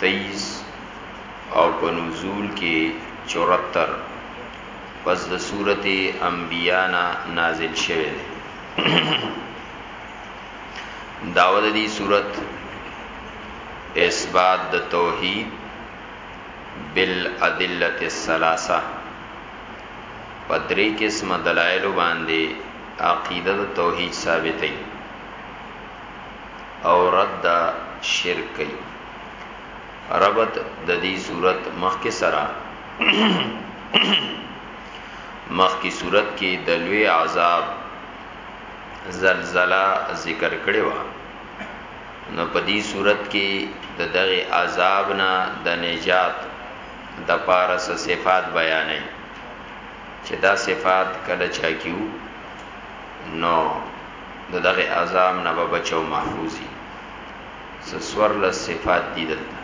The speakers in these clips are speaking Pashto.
تیز او په نزول کې چورتر پس د سورت انبیاء نا نازل شوه دی داود دی سورت اثبات د توحید بالادله الثلاثه پدری قسم دلائل باندې عقیده د توحید ثابتې او رد د شرک کوي ربط د دې صورت مخکې سره مخکې صورت کې د لوی عذاب زلزلہ ذکر کړي وا نو په دې صورت کې د دغه عذاب نه د نجات د پارس صفات بیانې چې دا صفات کله چا کیو نو د دغه عذاب نه به بچ او محفوظ وي څه سورلس صفات دي دلته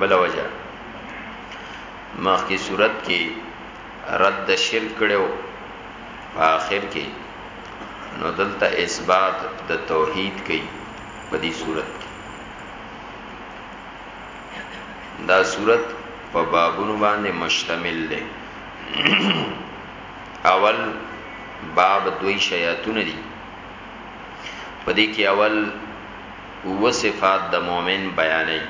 بل وجه مخکې صورت کې رد شرک کړو په آخر کې نو دلته اثبات د توحید کوي په دې صورت کې دا صورت په بابونو باندې مشتمل دی اول باب دوی شیاتون دي په دې کې اول و صفات د مؤمن بیانې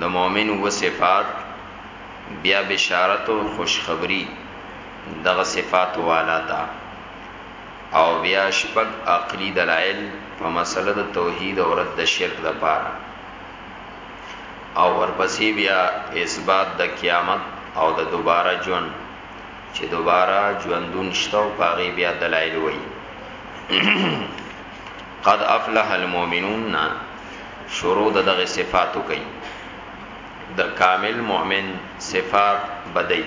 د مؤمن و صفات بیا بشارت او خوشخبری دغه صفات والا تا او بیا شپږ عقلی دلایل په مسله د توحید او رد شرک لپاره او ورپسې بیا اثبات د قیامت او د دوباره ژوند چې دوباره ژوندون شته او پاغي بیا دلایل وایي قد افلح المؤمنون شروع دغه صفاتو کوي د کامل مؤمن صفات بدای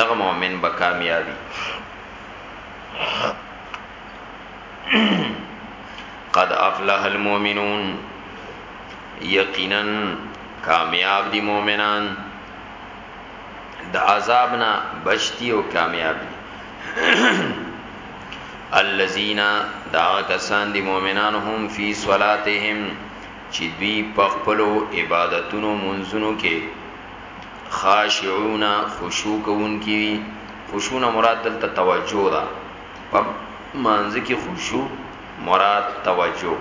دغه مؤمن به کامیابی قد افلح المؤمنون یقینا کامیاب دي مؤمنان د عذاب نه بچتي او کامیاب دي الذين دا کسان دي مؤمنان هم فی صلاتهم چې دوی په خپل عبادتونو منځونو کې خاشعون خشوع کوونکي خشوع نه مراد دلته توجه ده په مانځه کې خشوع مراد توجه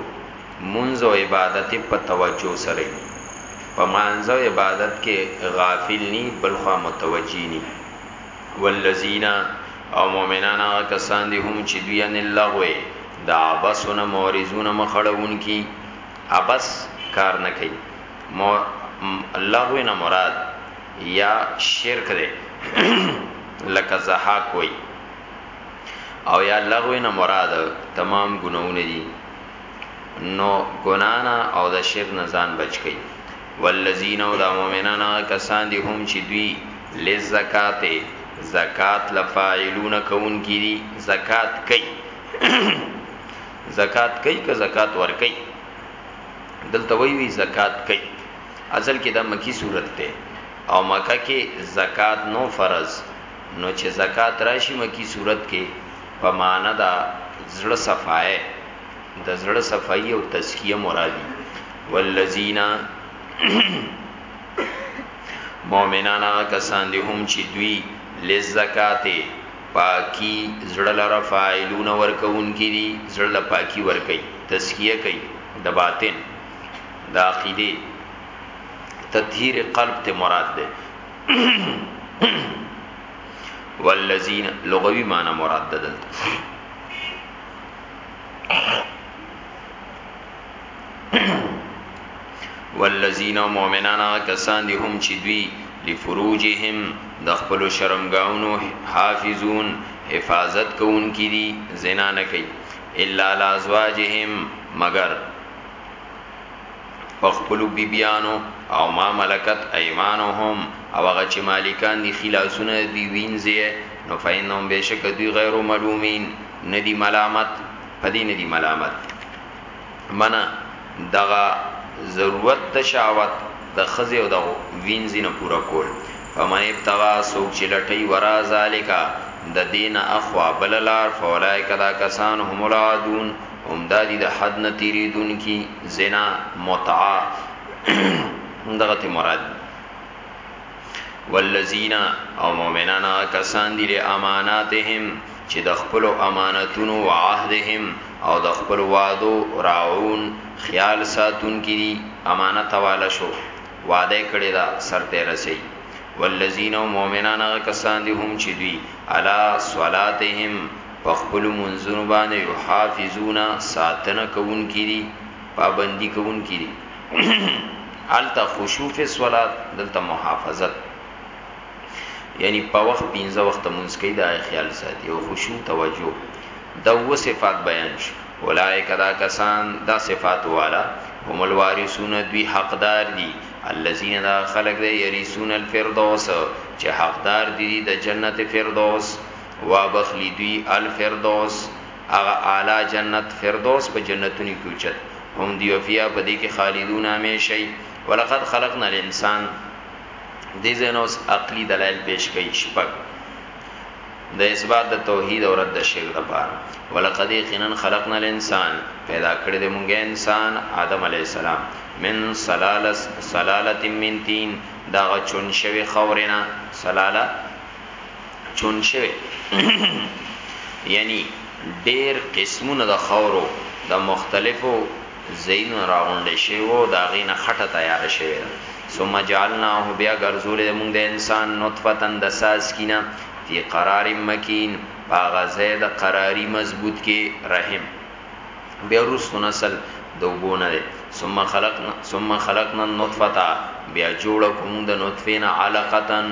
مونځ او عبادت په توجه سره وي په مانځه او عبادت کې غافل ني بلخوا متوجي ني والذین او مؤمنان هغه کسان دي هم چې دوی ان اللغوي دا عبسونه مورزونه مخړون کی عبس کار نه کوي مو اللغو نه مراد یا شرک دی لکه زحاک وای او یا لغو نه مراد تمام ګناونه دي نو ګنانا او د شر نه ځان بچ کړي والذین او د مؤمنان کسان دي هم چې دوی لزکات زکات لفاعلون کون کی دي زکات کوي زکات کوي که زکات ور کوي دلته وی وی زکات کوي اصل کې دا مکی صورت ده او مکه کې زکات نو فرض نو چه زکات راشی مکی سورت کی په معنی د زړه صفایه د زړه صفایی او تزکیه مرادی والذین مؤمنان هغه کسان دي هم چې دوی لزکات پاکی زړه لره فاعلون ورکون کی دي زړه له پاکی ور کوي تزکیه کوي د باطن د عقیده تطهیر قلب ته مراد ده والذین لغوی معنی مراد ده دلته والذین مؤمنان کسان دي هم چې دوی لفروجهم د خپل شرمګاونو حافظون حفاظت کوونکې دي زنا نه کوي الا لازواجهم مگر په خپل بیبیانو او ما ملکت ایمانهم او هغه چې مالکان دي خلاصونه دی وینځي نو فینهم بشک دوی غیر ملومین ندی ملامت پدې ندی ملامت منا دغه ضرورت ته شاوت د خزه او د وینځي نه پورا کول فمن ابتغى سوق چې لټي ورا ذالکا د دین اخوا بللار فولای کدا کسان هم العادون هم دا دي د حد نه تیریدونکي، زنا، متعه هم دغه ته مراد دي. والذین او مؤمنان هغه کسان دي له اماناتهم چې د خپل امانتونو او عهدهم او د خپل وعدو راعون خیال ساتون کې دي امانت والا شو وعده کړی دا سرته رسي والذین او مؤمنان هغه کسان دي هم چې دوی علا صلاتهم په خپلو لمونځونو باندې يحافظون ساتنه کوونکي دي پابندي کوونکي دي الته خشوع فی الصلات دلته محافظت یعنی په وخت پنځه وخت مونږ کې دا خیال ساتي او خشوع توجه دا و صفات بیان شي اولائک دا کسان دا صفات والا هم الوارثون دوی حقدار دي الذين دا خلق دي يرثون الفردوس چې حقدار دي د جنت فردوس وابخلی دوی الفردوس هغه اعلی جنت فردوس په جنتونو کې اوچت هم دی وفیا په دې کې خالدون همیشئ ولقد خلقنا الانسان دې زنوس عقلی دلایل پیش کوي شپږ د اثبات د توحید او رد شرک لپاره ولقد یقینا خلقنا الانسان پیدا کړی د مونږه انسان آدم علی السلام من سلالس سلالت من تین دا چون شوی خورنا سلاله چون شوی یعنی ډیر قسمونه د خورو د مختلفو زین راغونډې شوی وو دا غینه خټه تیار شوی ده ثم جعلناه بیا ګرځول موږ د انسان نطفه تن د ساس کینا فی قرار مکین باغه زید قراری مضبوط کې رحم بیا رسو نسل دوبونه ده ثم خلقنا ثم خلقنا النطفه بیا جوړ کوم د نطفه نه علقتن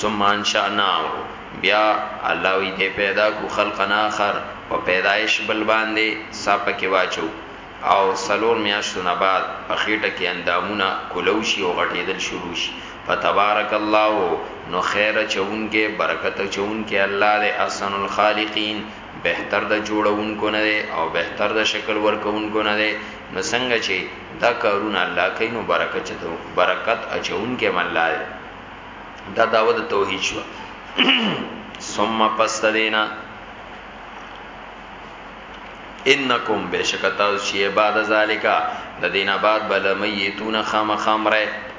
ثم انشأناه بیا الله وی دې پیدا کو خلقنا اخر په پیدایش بل باندې صاحب کې واچو او سلور میاشتو نه بعد په خېټه کې اندامونه کولوشي او غټېدل شروع شي فتبارک الله نو خیر چونګه برکت چونګه الله دې احسن الخالقین بهتر د جوړونکو نه دی او بهتر د شکل ورکونکو نه دی نو څنګه چې دا کارونه الله کوي نو برکت چته برکت اچون کې الله دی دا داوه د توحید شو ثم پستدینا انکم بشکتا شی بعد ذالک د دینه بعد بل میتون خامخامره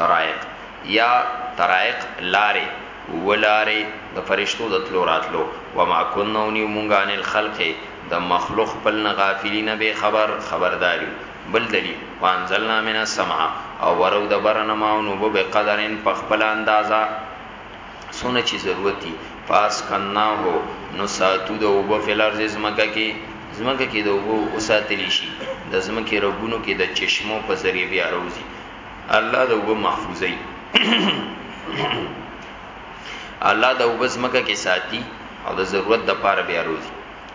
طرائق یا طرائق لارې اووه لارې د فرشتو د تلو راتلو وما کنا اونیو مونږ عن الخلق د مخلوق خپل نه غافلین بې خبر خبرداریو بل دلیل وانزلنا من السماء او ورو د برنه ما نو به قدرن په خپل اندازا سونه چی ضرورت دي پاس کنا هو نو ساتو د وب فلرز زمکه کې زمکه کې د وب او ساتلی شي د زمکه رګونو کې د چشمو په ذریعہ بیا روزي الله د وب محفوظي الله د وب زمکه کې ساتي او د ضرورت د پاره بیا روزي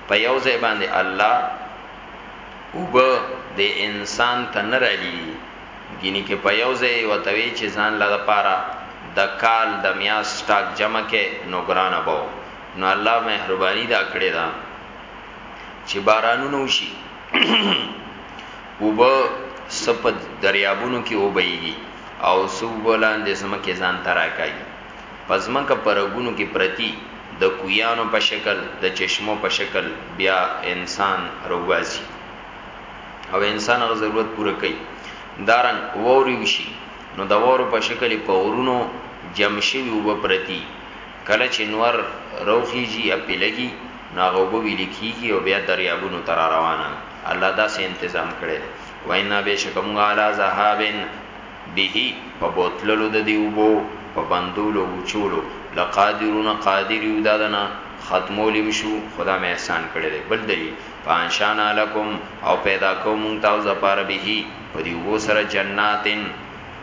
په یو ځای باندې الله وب د انسان ته نه رالي ګینه کې په یو ځای وتوي چې ځان لا د پاره د کال د میاس سٹاک جمع کې نو ګران ابو نو الله مهرباني دا کړې ده چې بارانونه وشي اوبه څه په دریابونو کې وبهیږي او څه اوبه لاندې ځمکې ځان ته راکاږي. په ځمکه په رګونو کې پرتي د کویانو په شکل، د چشمو په شکل بیا انسان راوباسي او انسان هغه ضرورت پوره کوي. دا رنګ واورې وشي نو د واورو په شکل په غرونو جمع شوي اوبه پرتي کله چې نور راوخیژي یا پرې لګي نو هغه اوبه ویلي کیږي او بیا دریابونو ته را روانه وي. الله داسې انتظام کړی دی. وانا بېشکه موږ علی ذهاب به په بوتللو د دې اوبو، په بندولو او وچولو، لقادرون قادر یو دا د نه ختمولي هم شو، خو دا مې احسان کړی دی. بل دلیل، فانشانا لکم او پیدا کوو موږ تاسو دپاره به په دې اوبو سره جنات،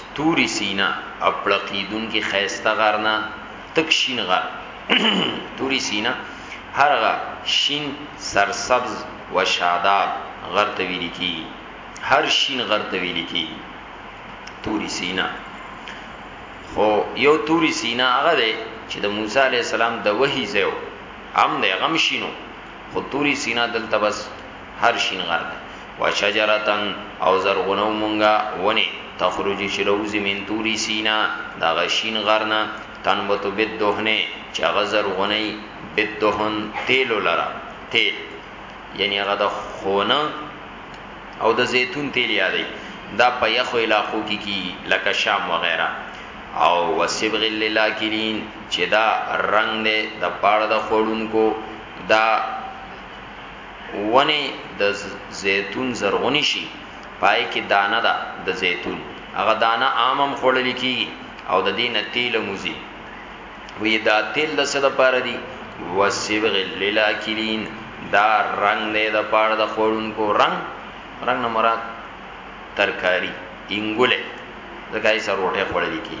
ستوري سینه او پړقیدونکي خیسته غر نه تک شین غر توري سینه هرغه شین سرسبز و شاداب غر ته ویل کی هر شین غر ته ویل کی توري سینا خو یو توري سینا هغه دی چې د موسی علی السلام د وحی زو ام دی غم شینو خو توري سینا دلته بس هر شین غر دی وشجرتن او زرغونو مونږه ونې تخرج چې روزي من توری سینا دا غشین غرنا تنبتو بد دهنه چې هغه زرغونی بد دهن تیل لرا تیل یعنی هغه د خونه او د زیتون تیل یادې دا په یخو علاقو کې کی لکه شام وغیرہ او وسبغ للاکلین چې دا رنگ دې د پاړه د خورونکو دا ونې د زیتون زرغونې شي پای کې دانه ده د زیتون هغه دانه عام هم خوړل کیږي او د دې نه تیل موزي وی دا تیل د څه لپاره دی وسبغ للاکلین دا رنگ دی د پاره د خورونکو رنگ رنگ نه مراد ترکاری انګوله زګای سره روټه خوړل کی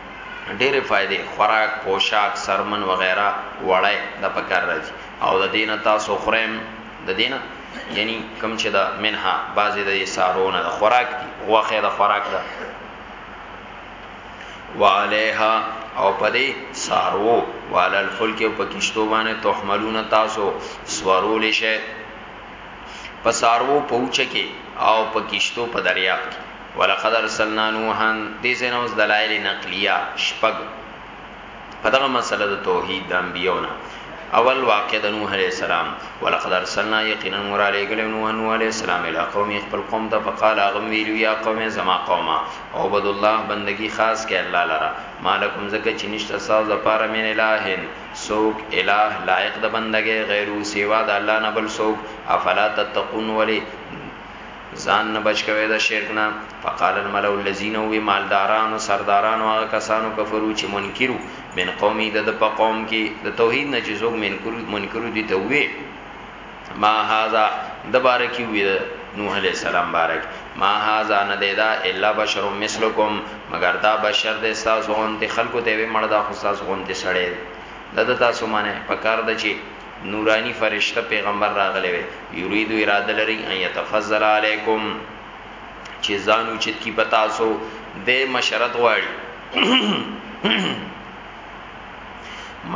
ډېرې فائدې خوراک، پوشاک، سرمن وغیره وړای د پکار راځي او د دینه تاسو خورم د دینه یعنی کم چې د منها بعضې د سارونه د خوراک دي غوخه د خوراک ده وعليها او پدې سارو وعلى الفلك په کشتو باندې تحملون تاسو سوارول شي په سارو پوچه کې او په کشتو په دریاب کې ولقد ارسلنا نوحا دې زنه اوس دلایل نقلیه شپږ په دغه مسله د توحید د انبیونه اول واقع د نوح علیہ السلام ولقد ارسلنا یقینا نور علی گل نوح نوح علیہ السلام الی قوم خپل قوم ته فقال اغم ویلو یا قوم زما قوم او بد الله بندگی خاص کې الله لرا مالکم زکه چې نشته ساز لپاره مین الہین څوک اله لایق د بندګی غیرو سیوا د الله نه بل څوک افلا تتقون ولی ځان نه بچ کوي د شرک نه فقال الملأ الذين وي مالدارانو سردارانو هغه کسانو کفرو چې منکرو من قومي د په قوم کې د توحید نه چې څوک منکرو منکرو دي ته وي ما هاذا د بارکی وی نوح علیہ السلام بارک ما هاذا نه دیدا الا بشر مثلکم مگر دا بشر د تاسو غونتی خلکو ته وی مړ دا خو تاسو غونتی سړی دا د تاسو معنی پکار د چی نورانی فرشته پیغمبر راغلی وی یرید اراده لري ان يتفضل علیکم چې ځانو چت کی پتا سو د مشرت غواړي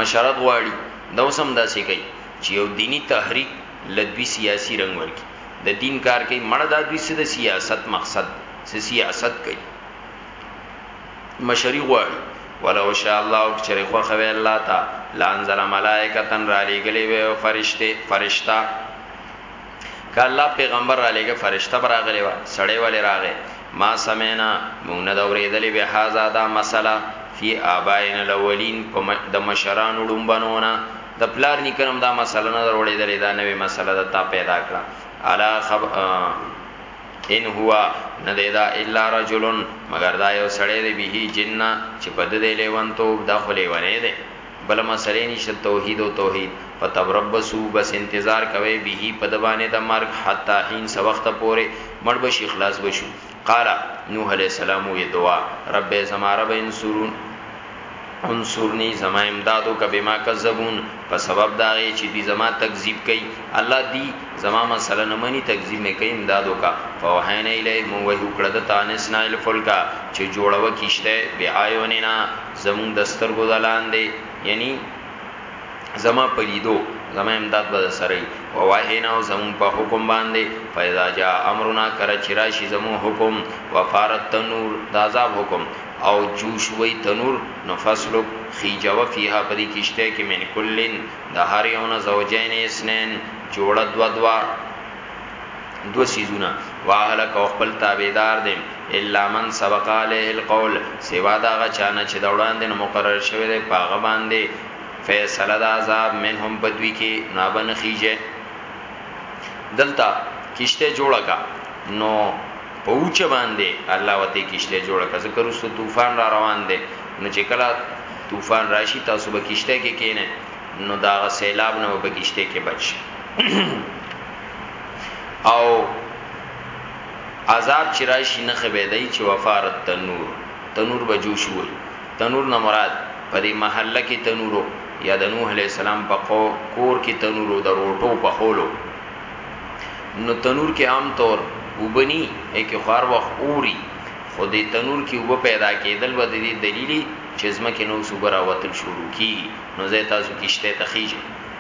مشرت غواړي دا وسم داسې کوي چې یو دیني تحریک له دوی سیاسي رنګ ورکړي. د دین کار کوي، مړه دا دوی څه د سیاست مقصد دی، څه سیاست کوي، مشري غواړي. ولو شاء الله او که چېرې خوښه وی الله ته لانزل ملائکة رالېږلې وی فرشتې، فرشته، که الله پیغمبر رالېږه فرشته به راغلې وه، سړی ولې راغی، ما سمعنا موږ نه ده اورېدلې بهذا دا مسئله فی آبائنا الاولین د مشرانو ړومبنو نه. د پلار نیکنم دا مسله نه دروړې درې دا نوې مسله ده تا پیدا کړه الا خب ان هوا نه دیدا الا رجل مگر دا یو سړی دی به جنہ چې په دې لیوان ته دا خلې ونه دی بل مسلې نشه توحید او توحید فتبربسو بس انتظار کوي به په دبانې د مرګ حتا هین سوخت پورې مړ بشي خلاص بشو قال نوح علیہ السلام وی دعا رب زما رب انصرون انصرنی زما امدادو کبه ما کذبون په سبب دا غي چې دي زما تکذیب کوي الله دی زما مسله نه مني تکذیب مې کوي امدادو کا فوحین الیه مو وه کړه د تانس نایل فلکا چې جوړو کیشته بیا یونینا زمون دستر ګدلان دی یعنی زما په لیدو زما امداد به سره وي وواهینا او زمون په حکم باندې فیضا جا امرنا کر چرشی زمو حکم وفارت تنور د عذاب حکم او جوش وی تنور نو فصلو خیجو فیها پدې کیشته کې من کلن د هر یو نه زوجین اسنین جوړه دوا دوا دو سیزونه واهلک او خپل تابعدار دي الا من سبق عليه القول سوا دا غ چانه چې د وړاندې نو مقرر شوی دی پاغه باندې فیصله د عذاب منهم بدوی کې نابن خيجه دلته کشته جوړه کا نو پوچ باندې الله وته کشته جوړه کا ذکر وسو طوفان را روان دی نو چې کله طوفان راشي تاسو به کشته کې کینې نو دا سیلاب نه به کشته کې بچ او عذاب چې راشي نه خبيدای چې وفارت تنور تنور به جوش وي تنور نه مراد په دې محله کې تنورو یا د نوح علی السلام په کور کې تنورو د روټو په خولو نو تنور کې عام طور وبني یک خار وخت اوري خو دې تنور کې وب پیدا کېدل به دې دلیلی چې زمکه نو صبر او وتل شروع کی نو زه تاسو کیشته تخیجه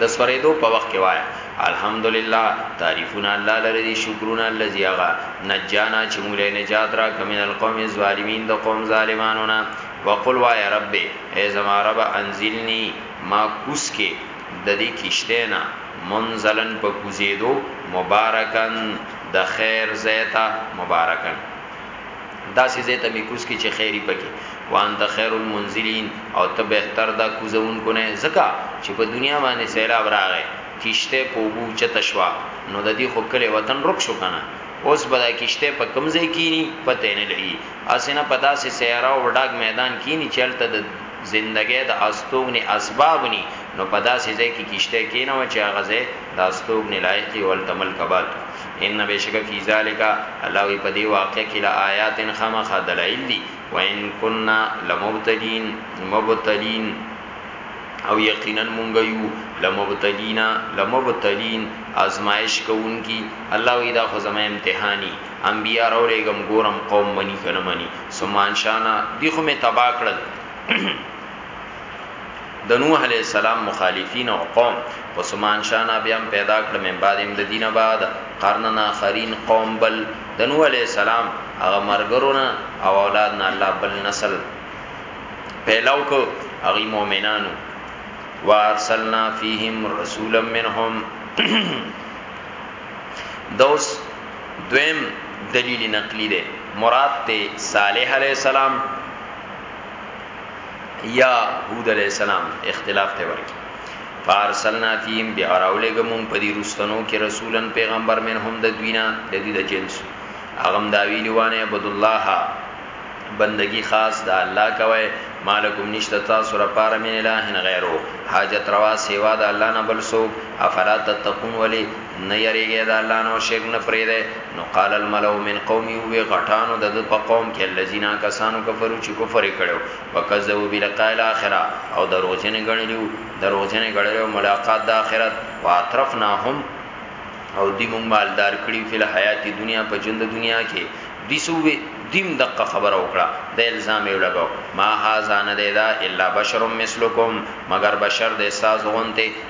د سوریدو په وخت کې وایه الحمدلله تعریفونه الله لره دي شکرونه الذي اغا نجانا چې موږ له نجات را کمن القوم الظالمین د قوم ظالمانو نه وقل وای رب ای زما رب انزلنی ما کوس کې د دې کشته نه منزلن په کوزیدو مبارکن د خیر زیتا مبارکن داسې ځای ته مې کوز کړي چې خیر وي پکې، وانت خیر المنزلین، او ته بهتر د کوزوونکو نه یې، ځکه چې په دنیا باندې سیلاب راغی، کښتۍ په اوبو اوچته شوه، نو د دې خو کلی وطن ورک شو کنه، اوس به دا کښتۍ په کوم ځای کیني، پته یې نه لګیږي، هسې نه په داسې صحرا او ډاګ میدان کیني چې هلته د زندګۍ د استوګنې اسباب نه وي، نو په داسې ځای کې کښتۍ کینوه چې هغه ځای د استوګنې لایق وي او هلته ملک اباد کړو. ان بشک فی ذلک الله وی په دی واقع کې لآیات خامخ دلائل دی وان کنا لمبتلین مبتلین او یقینا مونږ یو لمبتلینا لمبتلین آزمائش کوونکی الله وی دا خو زما امتحانی انبیاء راولېګم ګورم قوم منی کنه منی سمان شانا دی خو می تبا کړل د نوح علیه السلام مخالفین او قوم په سمان شانه بیا هم پیدا کړ من بعد هم د دینه بعد قرننا خرین قوم بل د نوح علیه السلام هغه مرګرونه او اولاد نه الله بل نسل پیلاو کو هغه مؤمنانو وارسلنا فیهم رسولا منهم دوس دویم دلیل نقلی ده مراد ته صالح علیہ السلام یا هود علیہ السلام اختلاف ته ورکی فارسلنا فیم بیا راولګمون په دې رستنو کې رسولن پیغمبر من هم د دوینا د دې د جنس اغم دا ویلی وانه عبد الله بندگی خاص دا الله کوي مالکم نشتا تاسو را پار من الہ غیرو حاجت روا سیوا دا الله نه بل سو افلا تتقون ولی نه یریږی د الله نه او شرک نه پریږدی نو قال الملأ من قومه وی غټانو د په قوم کې الذين کسانو کفرو چې کفر یې کړو وکذبوا بلقاء الاخره او دروغجن غنلیو دروغجن غړلو ملاقات د اخرت واطرفناهم او دی مونږ مالدار کړی فل حیات دنیا په ژوند دنیا کې دی سوې دیم دقه خبر او کړه د الزام یو لګاو ما هاذا نه دی دا الا بشر مثلکم مگر بشر د ساز غونته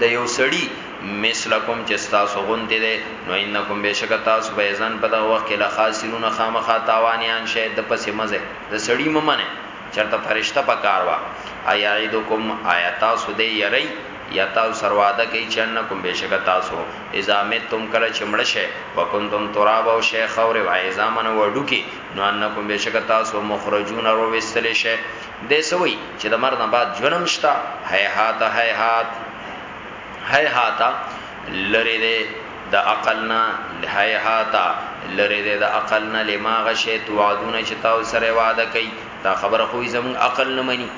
د یو سړی مثلکم چې تاسو غونډې ده نو انکم بشک تاسو به ځان په دغه وخت کې له خاصرون خامخا تاوانیان شې د پسې مزه د سړی ممنه چرته فرشته په کار وا ایعدکم آیات تاسو دې یری یا تاسو سرواده کوي چې انکم بشک تاسو اذا متم کله چې مړ شې وکنتم تراب او شیخ او روایزامن وډو کې نو انکم بشک تاسو مخرجون او وستل شې دی څه وایي چې د مرګ نه بعد ژوند هم شته هیهات هیهات هیهات لری دی د عقل نه هيهاتا لری دی د عقل نه لما غشی توعدونه چې تاسو سره وعده کوي دا خبره خو زمون عقل نه مني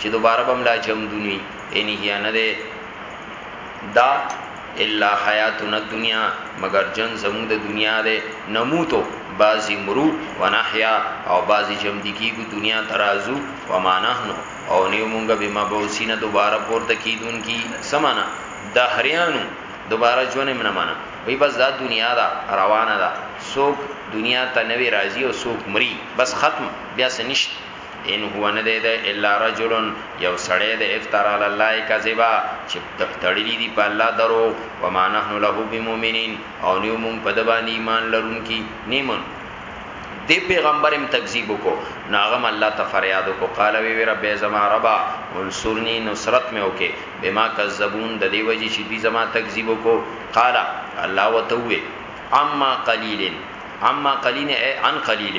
چې دوباره بم لا جمدونی ان هي نه ده دا الا حیاتنا الدنیا مګر ژوند زموږ د دنیا دی نموت بعضی مرو ونحیا او بعضی ژوندی کیږو دنیا ترازو وما نحن او نیو مونږ به مبعوثین دوباره پورته کیدون کی سمانا دهریانو دوباره ژوند من معنا وی بس دا دنیا دا روانه دا سوک دنیا ته نوی راضی او سوک مری بس ختم بیا سنشت ان هو نه دی ده الا رجل یو سړی د افترا علی الله کذبا چې تړلی دی په الله درو و ما نحن له بمؤمنین او نیو مون په د باندې ایمان لرونکي نیمن دی پیغمبر هم تکذیب کو ناغم الله ته فریاد کو قال وی رب زما ربا انصرنی نصرت مې وکي بما کذبون د دی وجه چې دی زما تکذیب کو قال الله وتوي اما قلیل اما قلیل اے ان قلیل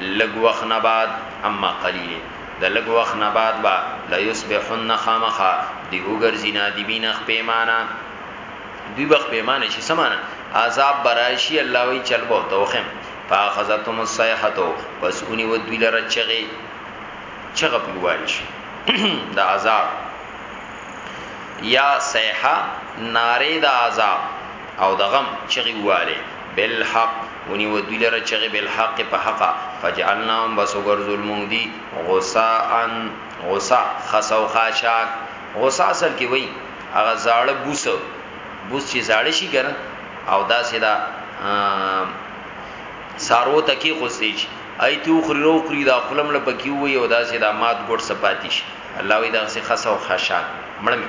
لږ وخت نه بعد اما قلیل د لږ وخت نه بعد با لا یصبحن خامخا دی وګرځي نادمین خ پیمانه دوی بخ پیمانه شي سمانه عذاب برایشی الله وی چل بو توخم فاخذتهم الصيحه پس اونی و دوی لره چغه چغه پیوالش د عذاب یا صیحه ناره د عذاب او د غم چغي واله بالحق ونیو دوی لره چغې بالحق په حقا فجعلناهم بس وګرځول مونږ دی غصاء غصا خسو خاشاک غصا اصل کې وای هغه زاړه بوس بوس چې زاړه شي کنه او دا سیدا سارو تکي خوستې شي ایتو خری رو خری دا خپلم لپکیو وي او دا سیدا مات ګډ سپاتیش الله وی دا سه خسو خاشاک مړمه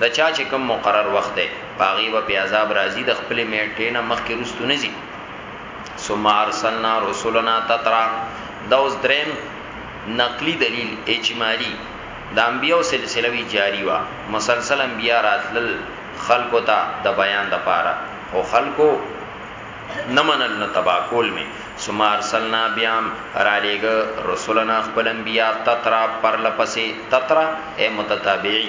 د چا چې کوم مقرر وخت دی په هغې به پې عذاب راځي د خپلې مېټې نه مخکې رستو نه ځي ثم ارسلنا رسولنا تترا دا اوس دریم نقلی دلیل اجمالی د انبیو سلسله وی جاری وا مسلسل انبیا راتل خلقو ته د بیان د پاره او خلقو نمنل نه تبا کول می ثم ارسلنا بیام را لېګ رسولنا خپل انبیا تترا پر لپسې تترا اے متتابعی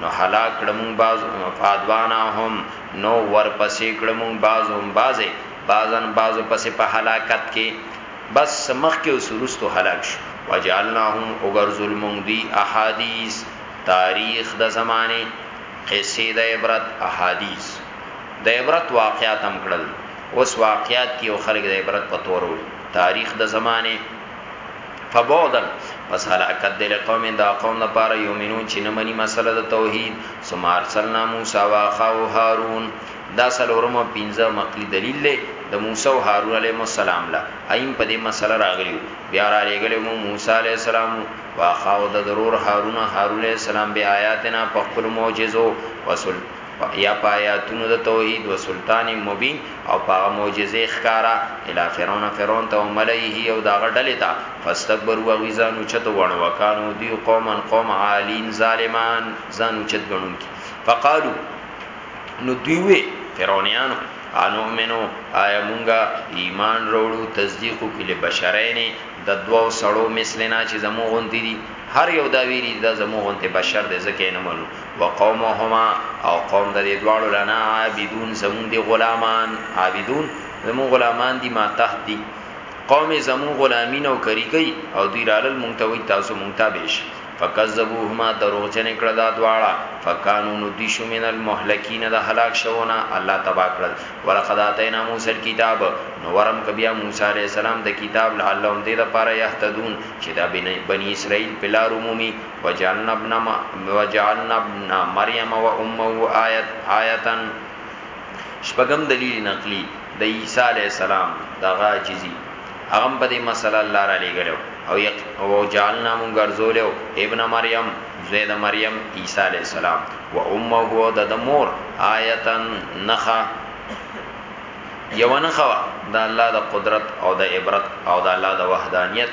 نو هلاک کړمون باز فادوانا هم نو ورپسې کړمون باز هم بازه بازن بازو پسې په هلاکت کې بس مخ کې وسرستو هلاک شو وجعلناهم اوګر ظلمون دی احادیث تاریخ د زمانه قصې د عبرت احادیث د عبرت واقعات هم کړل اوس واقعات کې او خلک د عبرت په تورو تاریخ د زمانه فبعدن پس هلاکت دل قوم دا قوم نه پاره یومنون چې نه مني مسله د توحید ثم ارسلنا موسی واخاه هارون دا سلورم او پنځه مقلی دلیل له د موسی او هارون علیهم السلام لا ایم په دې مسله راغلی بیا را لګل مو موسی علیه السلام واخاه د ضرور هارون هارون علیه السلام بیا آیاتنا په خپل معجزو وسل یا په آیاتونو د توحید و سلطان مبین او په هغه معجزې ښکارا الی فرعون فرعون ته ملئه او دا غډلې ته فاستكبروا غزانو چتو وړو وکانو دی قومن قوم عالین ظالمان زانو چت غنون کی فقالو نو دیوې فرعونانو انو منو آیا مونږه ایمان وروړو تصدیق وکړي بشرین د دوو سړو مثلنا چې زمو غونتی دي هر یو دا ویری دا زمو غونته بشر دی زکه نه منو وقومهما او قوم د دې دواړو لنا عابدون زمون دي غلامان عابدون زمون غلامان دي ما تحت دي قوم زمون غلامین او کری کوي او دوی رالل مونږ ته وي تاسو مونږ ته بش فکذبوهما دروغجن کړه دا دواړه فکانو نو دوی شو من المهلکین د هلاک شونه الله تبا کړل ولقد اتینا موسی الكتاب نو ورم کبیا موسی علی السلام د کتاب لعلهم دې د پاره یهتدون چې دا بنی اسرائیل پلار عمومي وجعلنا ابن ما وجعلنا ابن مریم و امه آیت آیتن شپږم دلیل نقلی د عیسی علی السلام دغه عاجزی هغه په دې مسله الله را لګلو او یق او جعلنا مون ګرځولیو ابن مریم زید مریم عیسی علی السلام و امه هو د مور آیتن نخا یو نخوا د الله د قدرت او د عبرت او د الله د وحدانیت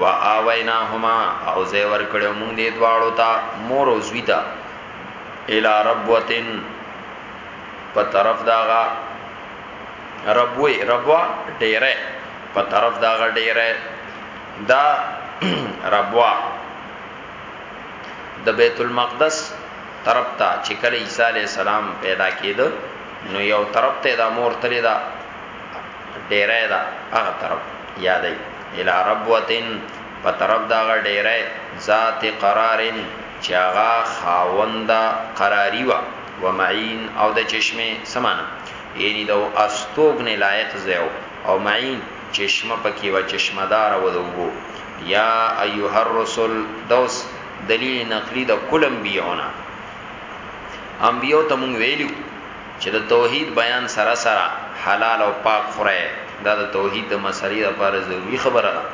وا اویناهما او زې ور کړو مونږ دې دواړو ته مور او زوی ته الی ربوتن په طرف داغه ربوی ربوا ډیره په طرف داغه ډیره دا ربوا د بیت المقدس طرف ته چې کله عیسی علی السلام پیدا کېده نو یو طرف ته د مور تلې دا ډیره دا هغه طرف یادای الی ربوتن په طرف دا غ ډیره ذات قرارن چاغا خاوند قراری وا و معین او د چشمه سمانه یعنی د استوګنه لایق زیو او معین چشمه پکې و چشمه دار و دوو یا ایها الرسل دوس دلیل نقلی د کل انبیاءنا انبیاء ته مونږ ویلو چې د توحید بیان سره سره حلال او پاک خورئ دا د توحید د مسلې لپاره ضروري خبره ده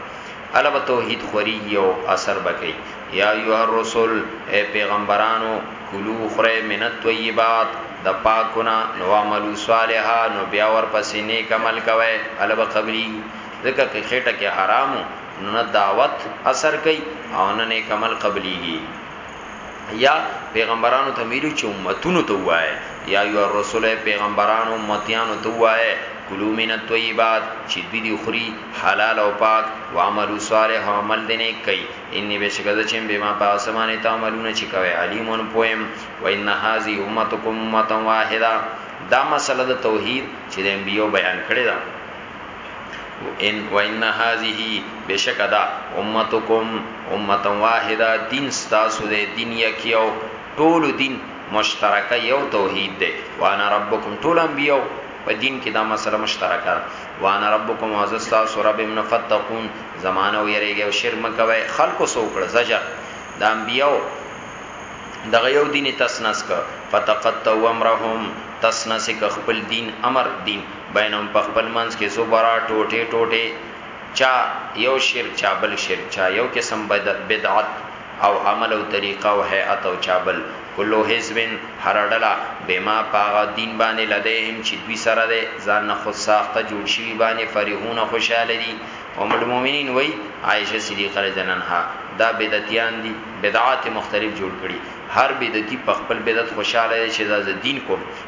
اله به توحید خوري او اثر بکې یا ایه الرسول اے پیغمبرانو کلو خورئ من الطیبات د پاکونه نو عملو صالحا نو بیا ور پسې نیک عمل کوئ اله به قبلي ځکه کې خېټه کې حرامو نو نه دعوت اثر کوي او نه نیک عمل قبليږي یا پیغمبرانو ته ویلو چې امتونو ته وایي یا یو رسول پیغمبرانو امتیانو ته وایي کلو من الطیبات چې دوی دی خوري حلال او پاک وعملو صالح او عمل دینه کوي انی بشکد چې به ما په اسمانه تعملونه چې کوي علیمون پویم و ان هاذی امتکم امه واحده دا مسله د توحید چې د انبیو بیان کړی دا ان وان هذه بشک دا امتکم امه واحده دین تاسو دې دین یکیو ټول دین مشترکه یو توحید دې وانا ربکم ټول انبیو په دین کې دا مسله مشترکه ده وانا ربکم وازستا سورب من فتقون زمانه ویریږي او شرم کوي خلکو سوکړه زجر د انبیو دغه یو دین تسنس ک فتقت و امرهم تسنس ک خپل دین امر دین بینهم په خپل منځ کې زبرا ټوټې ټوټې چا یو شرک چا بل شرک چا یو قسم بدعت او عمل او طریقه او هیئت او چا بل کل حزب هر ډله بما پاغه دین باندې لدیهم چې دوی سره ده ځان نه خود ساخته جوړ شوی باندې فرحون خوشاله دي ام المؤمنین وای عائشه صدیقه رضی الله عنها دا بدعتیان دي بدعات مختلف جوړ کړي هر بدعتي په خپل بدعت خوشاله دي چې دا دین کوم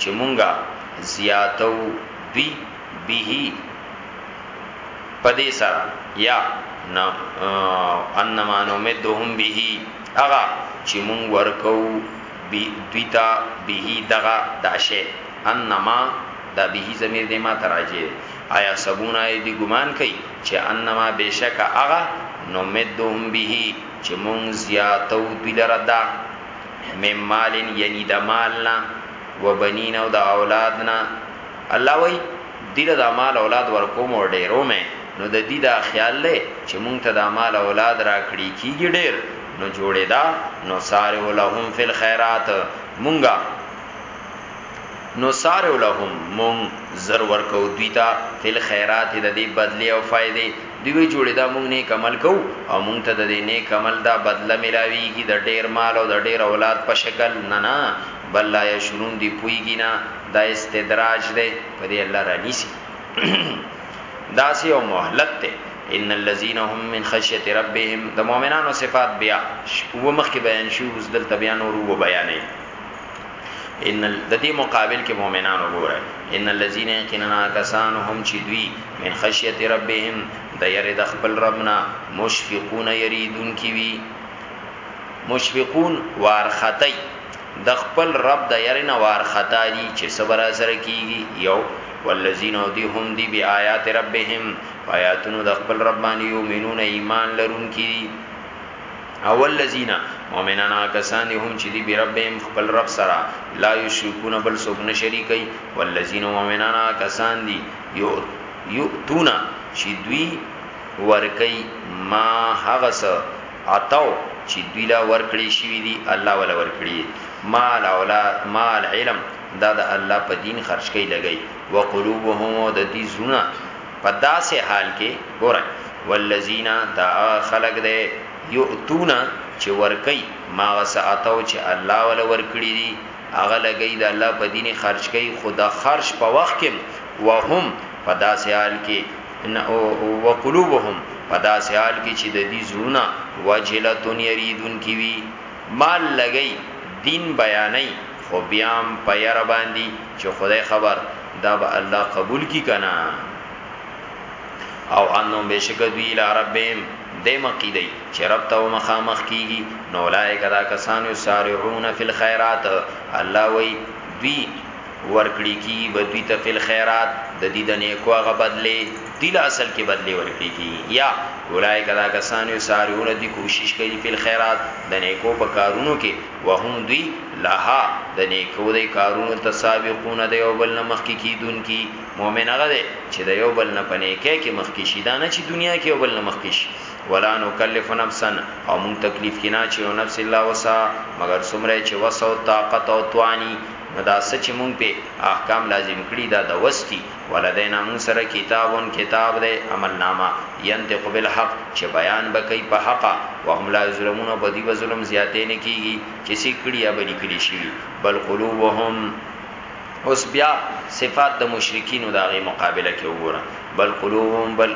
چې مونږ زیاتوو دوی به پدې سره یا نا انما نمدهم به اغا چې مونږ ورکو دوی ته به دغه داشه انما دا به زمير دې ما تراجه آیا سبون آی دی ګمان کوي چې انما بشک اغا نمدهم به چې مونږ زیاتو دوی لره دا مم مالن یعنی د مال نه و بنین او د اولاد نه الله وای دیله د مال اولاد ورکوم او ډیرو مې نو د دې دا خیال لې چې مونږ ته د مال اولاد راکړي کیږي ډیر نو جوړې دا نو سار ولهم فی الخيرات مونږه نو سار ولهم مونږ زر ورکو دوی ته فی الخيرات د دې بدلی او فائدې دی وی جوړی دا مونږ نیک عمل کوو او مونږ ته د دې نیک عمل دا بدله ملاویږي د ډیر مال او د ډیر اولاد په شکل نه نه بل لا یشرون دی پویږي نه دا استدراج دی په دې الله رانیسی دا سی او مهلت ته ان الذين هم من خشيه ربهم د مؤمنانو صفات بیا و مخ کې بیان شو اوس دلته بیان او رو بیانې ان د دې مقابل کې مؤمنانو ګوره ان الذين يقيننا کسان هم چې دوی من خشیت ربهم د یری د خپل ربنا مشفقون یریدون کی وی مشفقون وارختی د خپل رب د یری نه وارختا دي چې صبر سره کیږي یو والذین او دی هم دی بی آیات ربهم آیاتونو د خپل رب باندې یومنون ایمان لرون کی اول لذینا مؤمنان کسان دي هم چې دی بی ربهم خپل رب سره لا یشرکون بل سوګ نه شریکي والذین مؤمنان کسان دي یؤتونا چی دوی ورکی ما هغه سه عطاو چی دوی لا ورکړی شوی دی الله ولا ورکړی ما الاولاد ما العلم دا د الله په دین خرج کئ لګی وقلوبهم او د دی زړه په داسه حال کی ګورای والذین دا خلق دی یؤتونا چې ورکی ماغه ساعتو چې الله ول ورکړي دي هغه لګی د الله په دین خرچ کوي خو د خرچ په وخت کې وهم په داسې حال کې وقلوبهم په داسې حال کې چې د دې زړونه وجلتون یریدون کی وی مال لګی دین بیانې خو بیا هم په یره باندې چې خدای خبر دا به الله قبول کی کنا او انو بشک دوی لربهم د مقیدی چې رب ته مخامخ کیږي نو لایک دا کسان یسارعون فی الخيرات الله وی دوی ورکړي کی بدوی ته فی الخيرات د دې د نیکو هغه بدله دی له اصل کې بدله ورکړي کی یا اولایک دا کسان یسارعون دی کوشش کوي فی الخيرات د نیکو په کارونو کې وهم دوی لها د نیکو د کارونو تسابقون د یو بل مخ کې کیدون کی مؤمن هغه دی چې د یو بل نه پنه کې کې مخ کې شي دا نه چې دنیا کې یو بل نه مخ کې شي ولا نکلف نفسا او مون تکلیف کینا چې او نفس الا وسا مگر سمره چې وسو طاقت او توانی نو دا سچ مون په احکام لازم کړی دا د وستی ولدینا مون سره کتابون کتاب دی عمل نامه ينطق بالحق چې بیان بکې په حق او هم لا ظلمون په دی ظلم زیاتې نه کیږي چې سی کړی یا بلی کړی شي بل قلوبهم اوس بیا صفات د مشرکینو د هغې مقابله کې وګوره بل قلوبهم بل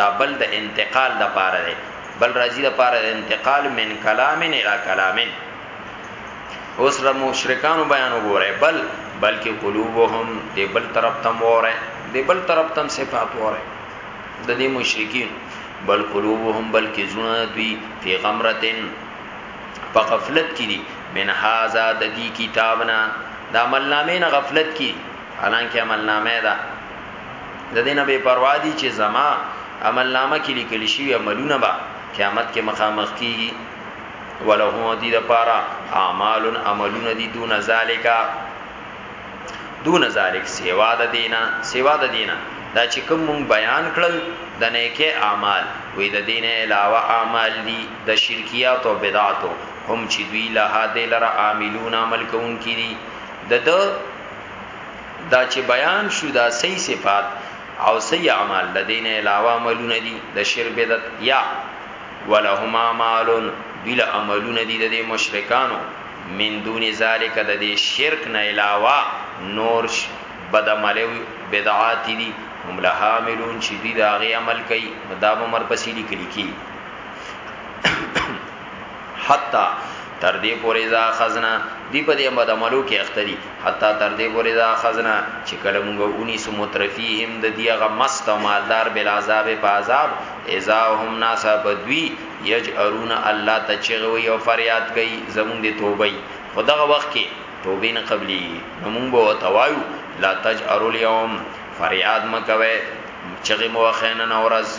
دا بل د انتقال د پاره دی بل راځي د پاره د انتقال من کلام الى کلام اوس را مشرکانو بیان وګوره بل بلکې قلوبهم د بل طرف تم وره د بل طرف تم صفات وره د دې مشرکین بل قلوبهم بلکې زونه دوی فی غمرتن په غفلت کې دي من هاذا د دې کتابنا د عملنامې نه غفلت کې حالانکه عملنامه ده د دې نه بے پروا دي چې زما عملنامه کې لیکل شوی عملونه به قیامت کې مخامخ کیږي ولهم دي د پارا اعمال عملون دي دون ذالک دون ذالک سیوا د دینا سیوا د دینا دا چې کوم مون بیان کړل د نیکه اعمال وې د دینه علاوه اعمال دي د شرکیاتو او بدعتو، هم چي دوی لها دې لره عاملون عمل کوونکي دي، د ده دا چي بیان شو دا صحیح صفات او صحیح اعمال د دې نه علاوه عملونه دي د شرک بدعت یا ولهم اعمال دوی له عملونه دي د دې مشرکانو من دون ذلک د دې شرک نه علاوه نور بد عمل او بدعات دي هم لها عاملون چي دوی د هغې عمل کوي نو دا به هم ورپسې لیکل کیږي. حتا تر دې پورې ځا خزنه دی په دې بد عملو کې اختري حتا تر دې پورې ځا خزنه چې کله موږ اونې سو مترفيهم د دې غ مست او مالدار بل عذاب په عذاب اذا هم ناس بدوي يجرون الله تچغوي او فریاد کوي زموږ د توبې خدغه وخت کې توبې نه قبلي نو موږ به توایو لا تجروا اليوم فریاد مکوي چغه مو خینن اورز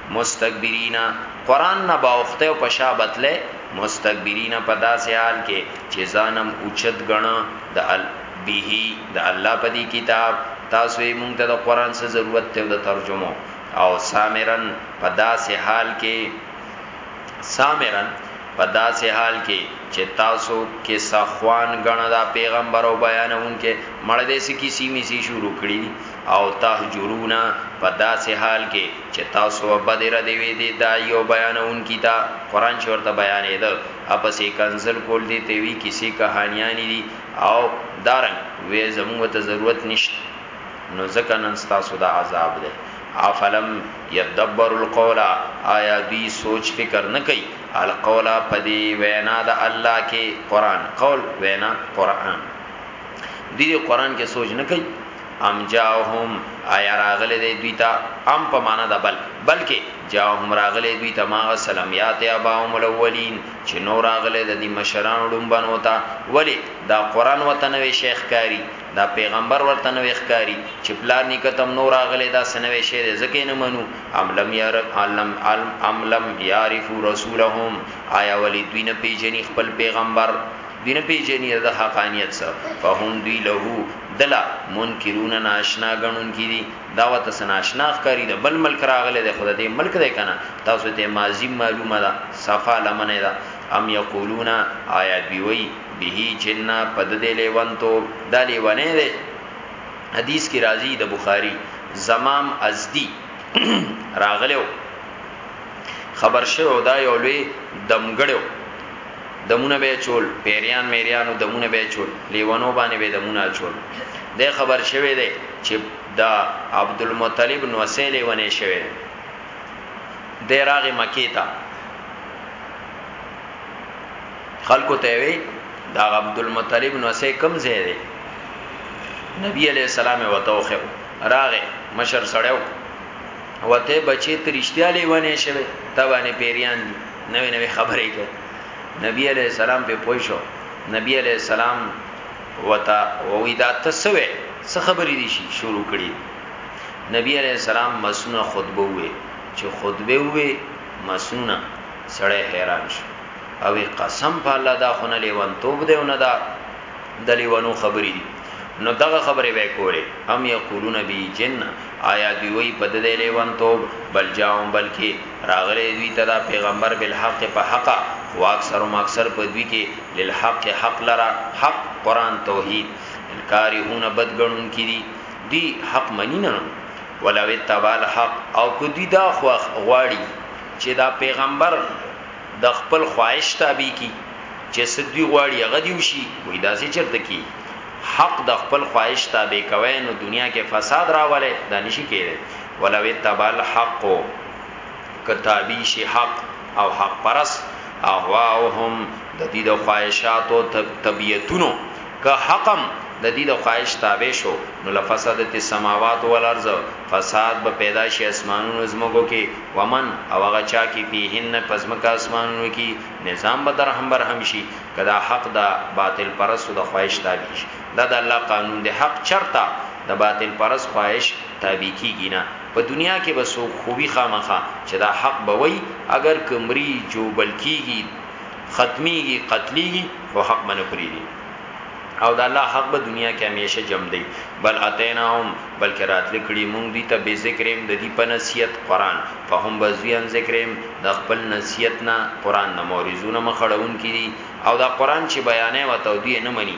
مستکبرین قران نه با اوخته او په شا بتله مستکبرین په داسې حال کې چې ځانم اوچت غنه د ال به د الله په دې کتاب تاسو یې مونږ ته د قران څخه ضرورت ته د ترجمه او سامرن په داسې حال کې سامرن په داسې حال کې چې تاسو کې صفوان غنه دا پیغمبر او بیانونکې مړ دې سې کیسی میسی شروع کړی او تهجرونا په داسې حال کې چې تاسو و بدر دی وی دی دای او بیانون کیتا قران چې ورته بیانې ده اپسې کنزل کول دی ته وی کسی کہانیانی دی او دارن وی زموږ ته ضرورت نشته نو ځکه نن تاسو دا عذاب دی افلم یدبر القول آیا دی سوچ فکر نه کوي القول پدی وینا د الله کې قران قول وینا قران دی قران کې سوچ نه کوي ام جاءهم آیا راغلی دی دوی ته ام په معنا د بل بلکې جاءهم راغلی دوی ته ماغه سلمیات اباهم الاولین چې نو راغلی د دې مشران ډومبن وتا ولی دا قران وتنوي شیخ کاری دا پیغمبر ورته نو ښکاری چې پلار نکتم نو راغلی دا سنوي شی ځکه نه منو ام لم یار علم علم ام لم یعرفو رسولهم آیا ولی دوی نه پیژني خپل پیغمبر دوی نه پیژني د حقانیت سره فهم دوی له دلا منکرون ناشنا غنون کی دي دعوت سناشنا ښکاری ده بل ملک راغله د خدای دې ملک ده کنه تاسو ته ماضی معلومه ده صفه لمنه ده ام یقولون آیا دوی وی به جنہ پد دې لیوانتو دا لیوانه ده حدیث کی راضی د بخاری زمام ازدی راغلو خبر شوه دا یو لوی دمګړو دمونه به یې چول، پیریان میریانو دمونه به یې چول، لیونو باندې به یې دمونه اچول. دی خبر شوی دی چې د عبدالمطلب نوسی لیونی شوی دی. دی راغی مکې ته. خلکو ته وی دا عبد المطلب نو سه کم زه دی نبی علیہ السلام وته خو راغه مشر سړیو وته بچی ترشتیا لیوانه شوه تا باندې پیریان دي نوې نوې خبرې کوي نبی علیہ السلام په پوه شو نبی علیہ السلام وتا وې دا تسوې څه خبرې دي شي شروع کړي نبی علیہ السلام مسنونه خطبه وې چې خطبه وې مسنونه سړی حیران شو او قسم په الله دا خونه لیوان توب دی او نه دا د لیوانو خبرې دي نو دغه خبره به کوله هم یقولون بی جن آیا دی وی په دې لیوان توب بل جاوم بلکې راغلی دوی ته دا پیغمبر بالحق په حق واکثرهم اکثر په دوی کې للحق حق لرا حق قران توحید الکارهون بدګنون کې دي دی حق منی نه ولو تبال حق او کو دوی دا خو غواړي چې دا پیغمبر د خپل خواهش تابع کی چې سدوی غواړي هغه دی وشي وای دا څه چرته کی حق د خپل خواهش تابع کوي نو دنیا کې فساد راولي دا نشي کېږي ولو اتبع الحق که تابع شي حق او حق پرس اهواهم د دې د خواهشات او طبيعتونو که حقم د دې د خواهش تابع شو نو لفسدت السماوات والارض فساد به پیدا شي اسمانونو زمګو کې ومن او هغه چا کې پیهن پزمک اسمانونو کې نظام به درهم برهم شي کدا حق دا باطل پرسو د خواهش تابع شي دا د الله قانون دی حق چرته د باطل پرست خواهش تابع کیږي نه په دنیا کې به سو خوبي خامخه چې دا حق به وای اگر کمری جو بلکیږي ختميږي قتليږي خو حق منه پری دي او د الله حق به دنیا کې همیشه جم دی بل اتیناهم بلکې راتل کړي مونږ دي ته به ذکریم د دې په نصیحت قران فهم بزویان ذکریم د خپل نصیحت نه قران نه مورزونه مخړون کړي او دا قران چې بیانې وته دوی نه مني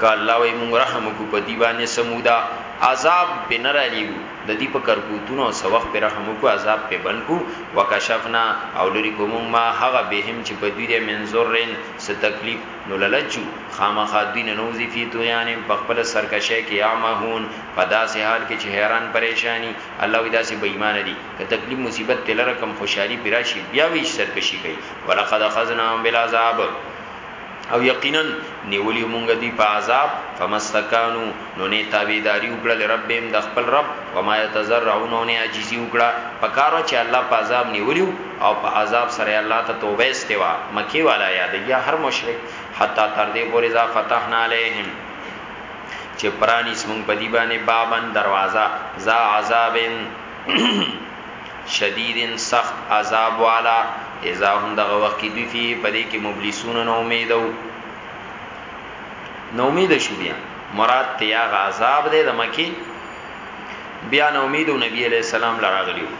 که الله وای مونږ رحم وکړو په دی باندې سمودا عذاب به نه رالیږو د دې په کرکوتونو او سوخ پر رحم وکړو عذاب په بن کو وکشفنا او لري کوم ما هغه بهم چې په دوی د منزورین څه تکلیف نو للجو خامخا دوی نه نوځي فی تو یعنی په خپل سرکشه کې یعمهون په داسې حال کې چې حیران پریشانی الله وی داسې بې ایمان دي که تکلیف مصیبت تل رقم خوشحالي پیراشي بیا وی سرکشي کوي ولقد خزنا بالعذاب او یقینا نیولی مونږ دی په عذاب فمستکانو نو نه تابعداري وکړه لربهم د خپل رب و ما يتزرعون او نه عاجزي وکړه پکارو چې الله په عذاب نیولیو او په عذاب سره الله ته توبه استوا مکی والا یاد یا هر مشرک حتا تر دې پورې ځا فتحنا علیهم چې پرانی سمون په دی باندې بابن دروازه ذا عذابن شدید سخت عذاب والا اذا هم دغه وخت کې دوی فيه په دې کې مبلسون نو امید او نو امید شو بیا مراد تیا غ عذاب دې د مکی بیا نو امید نبی علیہ السلام لراغلیو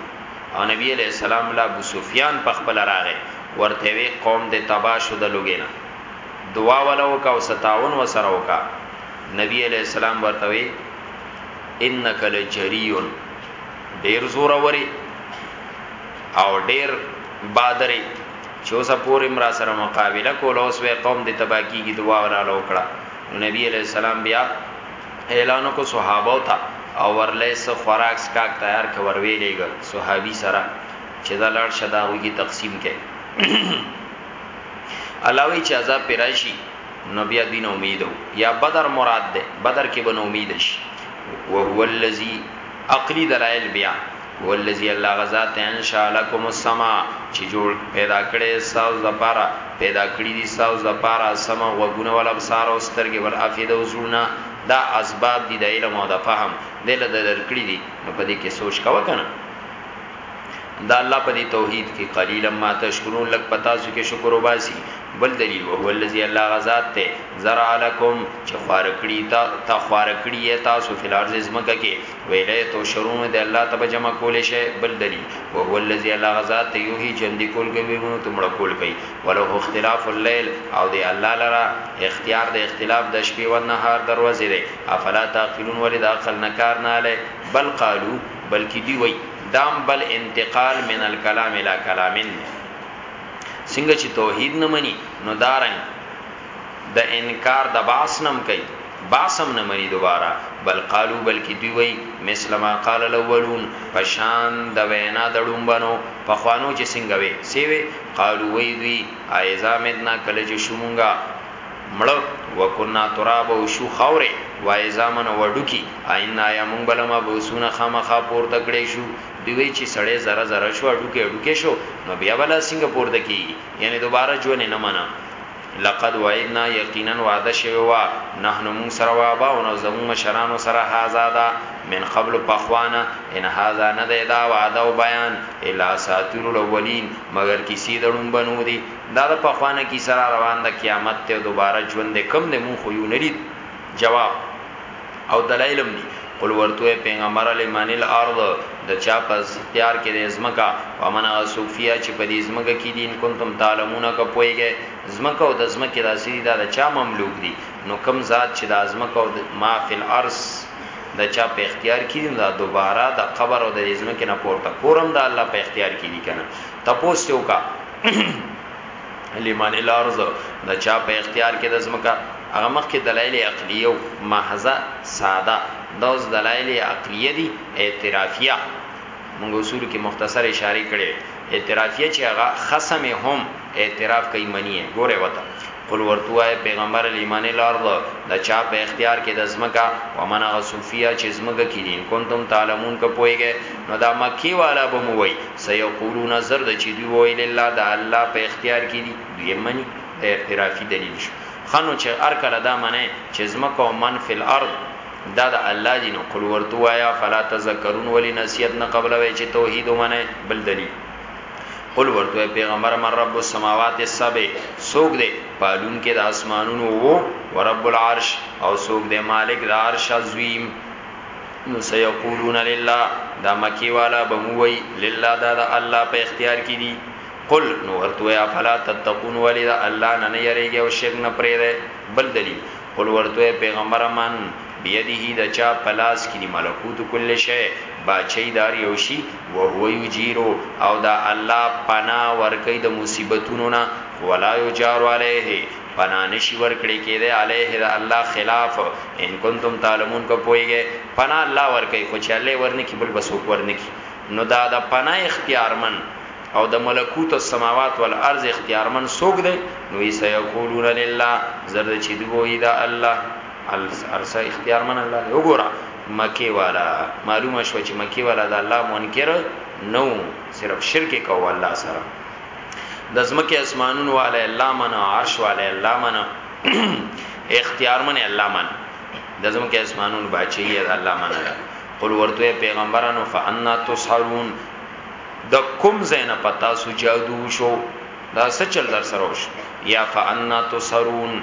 او نبی علیہ السلام لا ابو سفیان په خپل راغې ورته وی قوم دې تبا شو د لوګینا دعا ولو کا او ستاون وسره وکا نبی علیہ السلام ورته وی انک لجریون ډیر زوره وری او ډیر بادری چې اوسه پورې مرا سره مقابله کول اوس وې قوم دې تبا کیږي دعا ولا لوکړه نبی علیہ السلام بیا اعلان کو صحابه تا او ورلې سو خوراک سکاک تیار ک ور ویلېګ صحابي سره چې دا لړ شداوی کی تقسیم کړي علاوه چې عذاب پیراشي نو بیا دین امیدو یا بدر مراد ده بدر کې بن امید شي وهو الذی عقلی دلائل بیا هو الذی الله هغه ذات دی انشاء لکم السمع چی جوړ پیدا کړی دی ستاسو دپاره پیدا کړی دی ستاسو دپاره السمع غوږونه والابصار او سترګې والافئده او زړونه دا اسباب دی د علم او د فهم دی له درکړی دی نو په دې کې سوچ کوه کنه. د الله په دې توحید کې قلیلا ما تشکرون لک پتا سو کې شکر وباسي بل دلیل او هو الذی الله غزاد ته زرع لکم چې خارکړی تا تا خارکړی تاسو فل ارض زمکه کې ویلې تو شرون د الله تب جمع کول شي بل دلیل او هو الذی الله غزاد ته یو هی جن دی کول کوي نو تم کول کوي ولو اختلاف الليل او دی الله لرا اختیار د اختلاف د شپې او نهار دروازې ده افلا تعقلون ولدا عقل نه کار نه اله بل قالو بلکې دوی وایي دام بل انتقال من الکلام الی کلامن دی څنګه چې توحید نه مني نو دارنګ د انکار د باس نم کوي باسم نه مني دوباره بل قالو بلکې دوی وای مثل ما قال الاولون پشان د وینا د ډومبنو په خوانو چې څنګه وي سی وي قالو وای دوی ایزا مدنا کله چې شومونګه مړه وکنا تراب او شو خوره وای زامن وډوکی عین آیا مونږ بلما بوسونه خامخا پورته کړې شو دوی چې سړې زره زره شو اډوکه اډوکه شو نو بیا ولا څنګه پورته کی یعنی دوباره ژوند نه منه لقد وعدنا یقینا وعده شوی وا نحنو مون سره وا با او نو زمون مشرانو سره هاذا دا من قبل پخوانا ان هاذا نه دا وعده او بیان الا ساتور الاولین مگر کسی دړم بنو دی دا د پخوا نه کیسه را روان ده قیامت دی او دوباره ژوند دی کوم دی مونږ خو یو نه لید جواب او دلایل هم دي قل ورته وای پیغمبر لمن الارض د چا په اختیار کې د زمکا ومن غسوفیا چې په دې زمکا کې دین کنتم تعلمون کا پویګه زمکا او د زمکې داسې دا د چا مملوک دي نو کم ذات چې د زمکا او ما فی الارض د چا په اختیار کې دي دا دوباره د قبر او د زمکې نه پورته کورم د الله په اختیار کې دي کنه تاسو ته وکا لمن الارض د چا په اختیار کې د زمکا هغه مخ کې دلایل عقلیو محضه ساده دوز دلایل عقلیه دي اعترافیه موږ اصول کې مختصر اشاره کړې اعترافیه چې هغه خصم هم اعتراف کوي منی ګوره وته قل ورته ووایه پیغمبره لمن الارض د چا په اختیار کې د ځمکه ومن هغه څوک فیها چې ځمکه کې دي ان کنتم تعلمون که پوهېږئ نو دا مکې والا به مو وایي سیقولون زر د چې دوی وویل الله د الله په اختیار کې دي دوی یې مني د اعترافي دلیل شو ښه نو چې هر کله دا منئ چې ځمکه او من فی الارض دا د الله دي نو قل ورته ووایه فلا تذکرون ولې نصیحت نه قبلوئ چې توحید ومنئ بل دلیل قل ورته پیغمبر من رب السماوات السبع سوق دے پالون کې د اسمانونو وو ورب العرش او سوق دے مالک د عرش عظیم نو سيقولون لله دا مکی والا بموي لله دا د الله په اختیار کې دي قل نو ورته افلا تتقون ولذا الله نه نه یریږي او شرک نه پرې ده بل دلیل قل ورته پیغمبر من بيده د چا پلاس کې دی ملکوت کل شی باچی دار یوشي او هو یجیرو او دا الله پنا ورکې د مصیبتونو نه ولا یجار علیه پنا نشي ورکړي کې دی علیه د الله خلاف ان کنتم تعلمون کو پويږي پنا الله ورکې خو چې الله ورنکي بل بسوک ورنکي نو دا د پنا اختیارمن او د ملکوت السماوات والارض اختیارمن سوګ دی نو یې سيقولون لله زرد چې دی وې دا الله الارض اختیارمن الله دی وګوره مکی والا معلومه شو چې مکی والا د الله منکر نو صرف شرک کوو الله سره د زمکه اسمانون والے الله منه عرش والے الله منه اختیار منه الله منه د زمکه اسمانون بچي الله منه قل ورته پیغمبرانو فانا تسحرون د کوم ځای نه په تاسو جادو وشو؟ دا څه چل در سره وشو؟ یا فانا تسحرون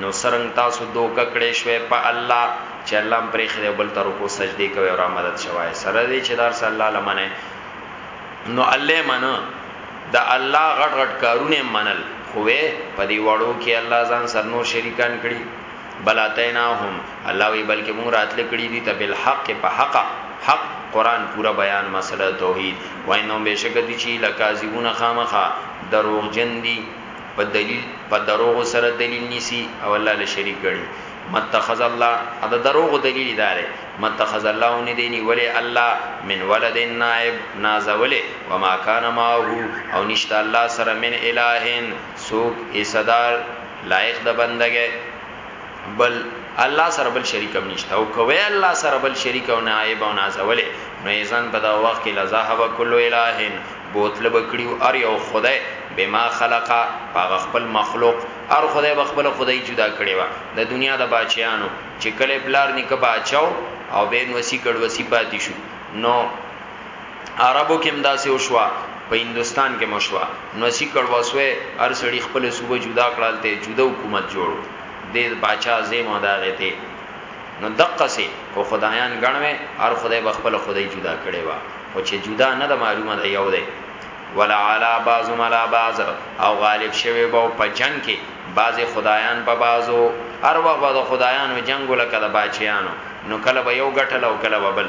نو څرنګه تاسو دوکه کړی شوی په الله چې الله هم پرې خره بل ته رکوع سجدې کوي او را مدد شوای سره دې چې دار صلی الله لمنه نو الله منو د الله غټ غټ کارونه منل خوې په دی وړو کې الله ځان سرنو شریکان کړي بل اتیناهم الله وی بلکې مونږ راتله کړي دي ته بالحق په حق حق قران پورا بیان مسله توحید وینو بشک دي چې لکاذبون خامخه دروغ جن دي په دلیل په دروغ سره دلیل نیسی او الله له شریک ګړي متخذ الله دا دروغ دلیل داره متخذ الله ان دینی ولی الله من ولد نائب نازوله وما کان ماهو او نشتا الله سره من الہین سوک ایصدار لایق د بندګۍ بل الله سره بل شریک هم نشته او کوي الله سره بل شریک او نائب او نازولې نو ایزن په دا وخت کې لذهب کل الہین بوتل بکړیو ار یو خدای بما خلقا هغه خپل مخلوق ار خدای بخبل خدای جدا کړي وا د دنیا د بچیانو چې کله بلار نکه بچاو او بین وسی کډ وسی پاتې شو نو عربو کې مدا سه وشوا په هندستان کې مشوا نو سی کړوسوي هر سړي خپل صوبه جدا کړل ته جدا حکومت جوړو د باچا زیمو دا غته نو دقه سي کو خدایان غنوي هر خدای به خپل خدای جدا کړي وا او چې جدا نه د معلومه ده یو دی ولا علا بعض ملا بعض او غالب شوی به په جنگ کې بعض خدایان په بعضو هر وخت به د خدایانو جنگ ولکه د باچیانو نو کله به یو غټل او کله به بل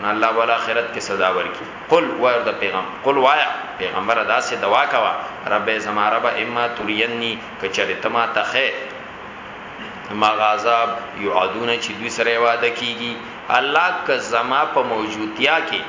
نو الله ولا اخرت کې سزا ورکي قل وای د پیغام قل وای پیغمبر ادا سه دوا کوا رب زما رب اما ترینی کچره تما تخه ما غذاب یعدون چې دوی سره وعده کیږي الله ک زما په موجودتیا کې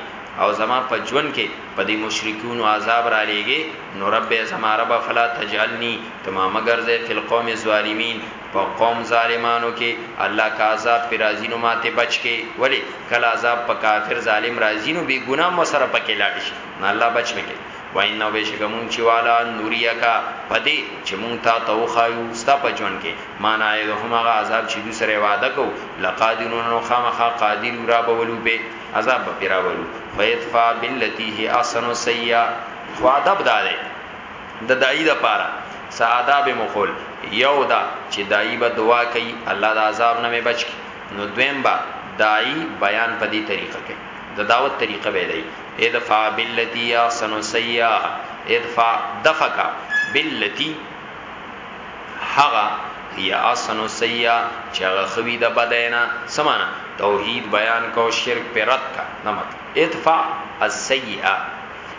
او زما په ژوند کې په دې مشرکون او عذاب را لېږي نو رب زما رب فلا تجعلني تما مگر زه فل قوم الظالمین په قوم ظالمانو کې الله کا عذاب پر راځي نو ماته بچ کې ولی کله عذاب په کافر ظالم راځي نو بي ګنا مو سره پکې لاړ شي نه الله بچ نه کې وینو بشکمون چې والا نوریکا پدې چې مونږ تا ته وخایو ستا په جون کې معنا یې د همغه عذاب چې دوی سره وعده کو لقادرون نو خامخا قادر را بولو به عذاب به را بولو فیدفع باللتی هی احسن سیئه خو ادب داله د داعی لپاره څه آداب مو ښول، یو دا چې داعی به دعا کوي الله د عذاب نه مې بچ کړي، نو دویم به داعی بیان په دې طریقه کوي، د دعوت طریقه به یې دا وي، ادفع باللتی هی احسن السیئه، ادفع دفع کا باللتی هغه هی احسن السیئه چې هغه ښه وي د بدۍ نه، څه معنی؟ توحید بیان کا او شرک پرې رد کا، دا مطلب ادفع السیئه.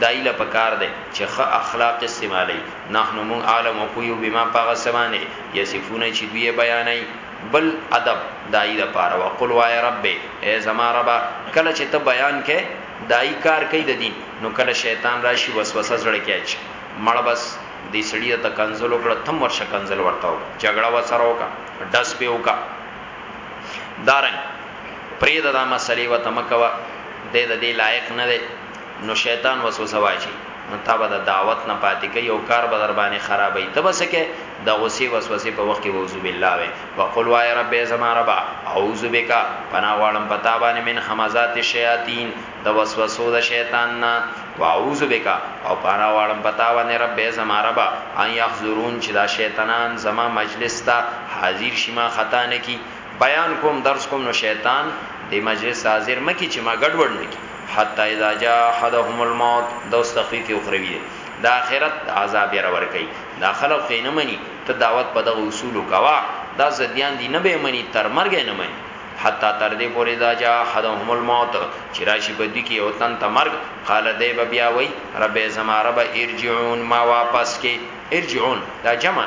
داعی له پکار ده چه ښه اخلاق استعمالی نحن موږ عالم او پوه یو بما په هغه څه باندی یصفون چی دوی یی بیانوی بل ادب داعی لپاره وقل وایه رب ای زما ربه کله چه ته بیان کړی داعی کار کوي د دین نو کله شیطان راشي وسوسه زړه کې اچي مړه بس دی سړی ته کنزل وکړه تم ورشه کنزل ورته وکړه جګړه وسره وکړه ډس په وکړه دارنګ پرې دا مسلې وته مکوا د دې لایق نه دی نو شیطان وسوسه واچي نو تا به د دعوت نه پاتې کوي او کار به در باندې خرابوي ته به سکه د غصې وسوسې په وخت کې ووزو بالله وي وقل وای رب زما رب اعوذ بک پنا غواړم پتا باندې من همزات الشیاطین د وسوسو د شیطان نه واعوذ بک او پنا غواړم پتا باندې رب زما رب ان یحضرون چې دا شیطانان زما مجلس ته حاضر شي ما خطا نه کی بیان کوم درس کوم نو شیطان دی مجلس ته حاضر مکی چې ما ګډ وډ نکی حتی اذا جاء احدهم الموت دوس تخفیف اخروی دی د اخرت عذاب را ور کوي دا خلق خو نه مني ته دعوت په دغه اصول کوا دا زديان دي نه به مني تر مرګ نه مني حتی تر دې پورې دا جا حدهم الموت چې راشي په دې کې او تن ته مرګ قال دی به بیا وای رب زما رب ارجعون ما واپس کې ارجعون دا جمع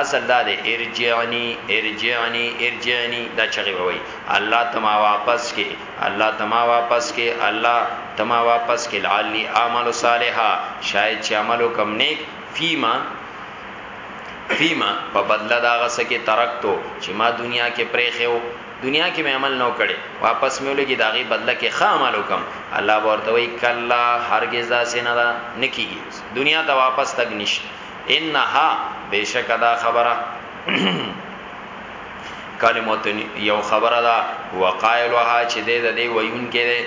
اصل دا دی ارجعنی ارجعنی ارجعنی دا چغي وای الله تما واپس کې الله تما واپس کې الله تما واپس کې لعلی اعمال صالحا شاید چې عملو کم نیک فیما فیما په بدله دا غس کې ترکتو چې ما دنیا کې پرېخو دنیا کې مې عمل نو کړي واپس مې ولګي داغي بدله کې ښه عمل وکم الله ورته وی کلا هرگز دا سینه دا نکیږي دنیا ته واپس تک نشته انها بشک دا خبره کلمتن یو خبره دا وقایلها چې دې د دې ویون کې ده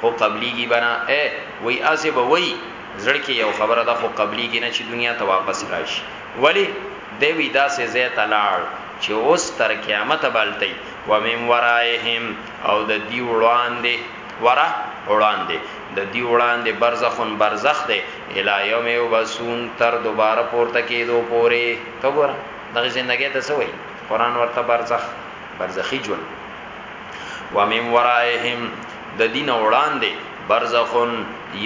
خو قبليږي بنا اے وی اسه به وی زړه کې یو خبره ده خو قبليږي نه چې دنیا ته واپس راشي ولی دی وی دا سه زه تلاړ چې اوس تر قیامت بلتي و مم ورایهم او د دی وړاندې ورا وړاندې د دی وړاندې برزخون برزخ دی الی یوم یبسون تر دوباره پورته کېدو پورې تو ګور دغه ژوندۍ ته څه وایي قران ورته برزخ برزخی ژوند و من ورائهم د دین وړاندې برزخون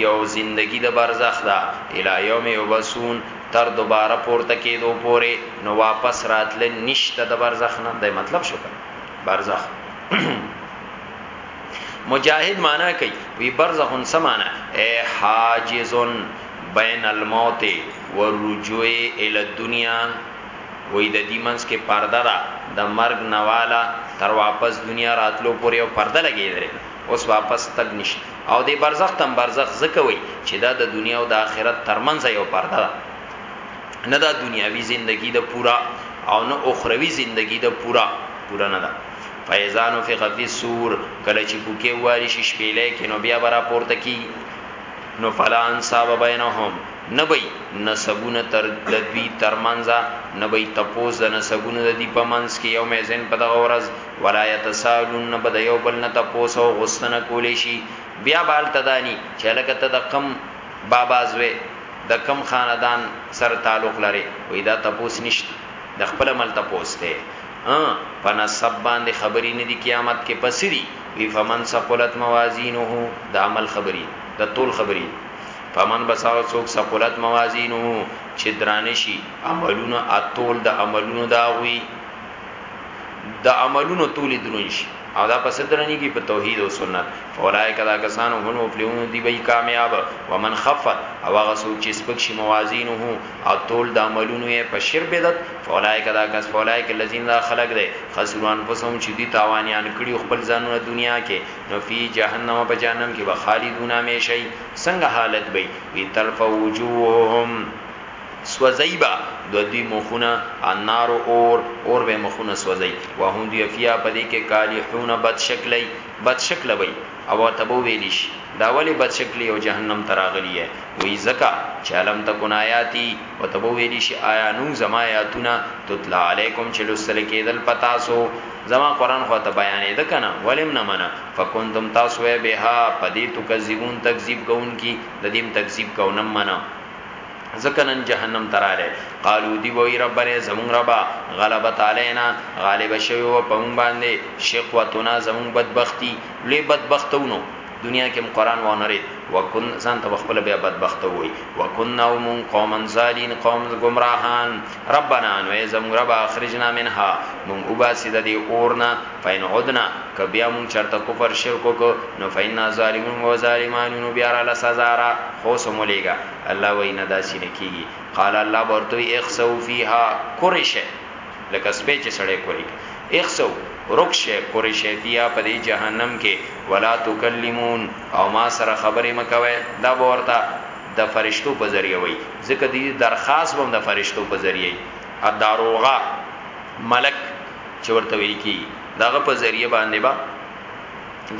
یو زندگی د برزخ دا الی یوم یبسون تر دوباره پورته کېدو پورې نو واپس راتل نشته د برزخ نه د مطلب شو برزخ مجاهد معنا کوي وی برزخ سمانه اے حاجزن بین الموت والرجوع الى الدنيا وې د دې منځ کې پرده ده د مرګ نواله تر واپس دنیا راتلو پورې او پرده لګېدره اوس واپس تګ نشي او د برزخ تم برزخ زکوي چې دا د دنیا او د آخرت ترمنځ یو پرده ده نه دا دنیاوی زندگی د پورا او نه اخروی زندگی د پورا پورا نه ده فاذا نفخ فی الصور کله چې پوکې واري شي شپېلې کې نو بیا برا پورته کی نو فلا انصاب بینهم نبی نسبونه تر د دوی ترمنځه نبی تپوس د نسبونه د دی په منځ کې یو میزن په دغه ورځ ولا یتسالون نه بد یو بل نه تپوس او غوستنه کولی شي بیا بال تدانی چې لکه ته د کم بابا زوی د کم خاندان سره تعلق لري وې دا تپوس نشته د خپل مل تپوس ته ها په نسب باندې خبرې نه دي قیامت کې په څه دي وی فمن ثقلت موازینه د عمل خبرې د تول خبرې فمن بس هغه څوک ثقلت موازینه چې درانه شي عملونه اتول د عملونو دا وی د عملونو تولې درون شي او دا پس درنی کی په توحید او سنت فولای کدا کسانو هنو فلیون دی وی کامیاب ومن خفت او هغه سوچ چې سپک شي موازینه او تول دا عملونو یې په شرک بدعت فولای کدا کس فولای کې لذین دا خلق دی خسروان پسوم چې دی تاوانیان کړي خپل ځانونه دنیا کې نو فی جهنم په جهنم کې به خالدون همیشه څنګه حالت به وی تلف وجوههم سوزیبا دو دی مخونه النار اور اور به مخونه سوزی وهم دی فیا پدې کې کالحون بد شکلی بد شکله وي او ورته به وویل شي، دا ولې بد شکلې او جهنم ته راغلي یئ؟ وایي، ځکه چې الم تکن آیاتي، ورته به وویل شي، آیا نه وو زما آیاتونه تتلی علیکم چې لوستل کېدل په تاسو؟ زما قرآن خو ورته بیانېده که نه؟ ولې مې نه منه؟ فکنتم تاسو وئ بها، په دې تکذبون تکذیب کوونکي، د دې هم تکذیب کوئ، نه مې منه. ځکه نن جهنم تراله قالو دی وای ربنا زمون ربا غلبت علینا غالب شوی و په مون باندې شقوتنا زمون بدبختی لوی بدبختونو دنیا کې قرآن و نه رید وکن ځان ته خپل بیا بدبخت وای وکنا ومون قوما زالین قوم گمراهان ربنا نو زمون ربا اخرجنا منها مون وباسید دی اورنا فإن عدنا که بیا مونږ چرته کفر شرک وکړو نو فإنا ظالمون و ظالمان نو بیا را لسزا را خو سمولېګا الله وای نه داسې نه کیږي قال الله ورته اخسو فیها قرشه لکه سپې چې سړې کوي اخسو رکشه قرشه فیها په دې جهنم کې ولا تکلمون او ما سره خبرې مکوي دا ورته د فرشتو په ذریعہ وای ځکه دې درخواست بم د فرشتو په ذریعہ اداروغه ملک چې ورته ویل کیږي د هغه په ذریعه باندې به